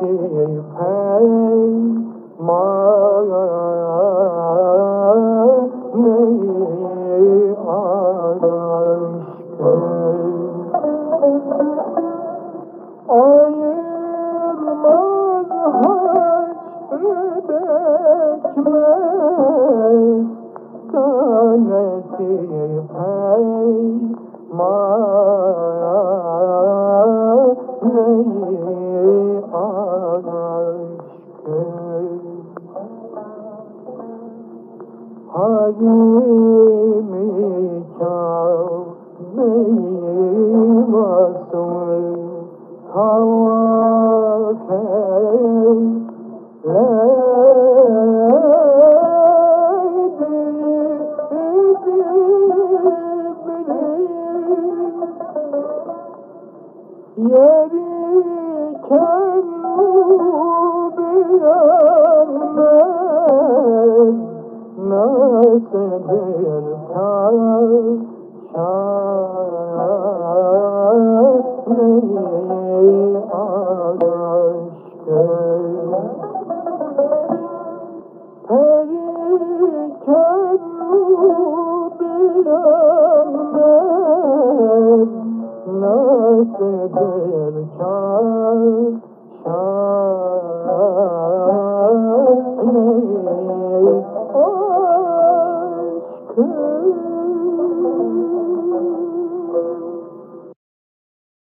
Hey, my halimi Kabe'yi vasıl havak Yeri sever kaçmayı aşkım Periken bilemez nasıl bir kaçmayı